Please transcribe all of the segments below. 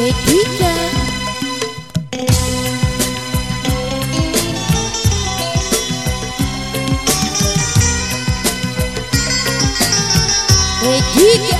Repica. Repica.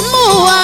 أمها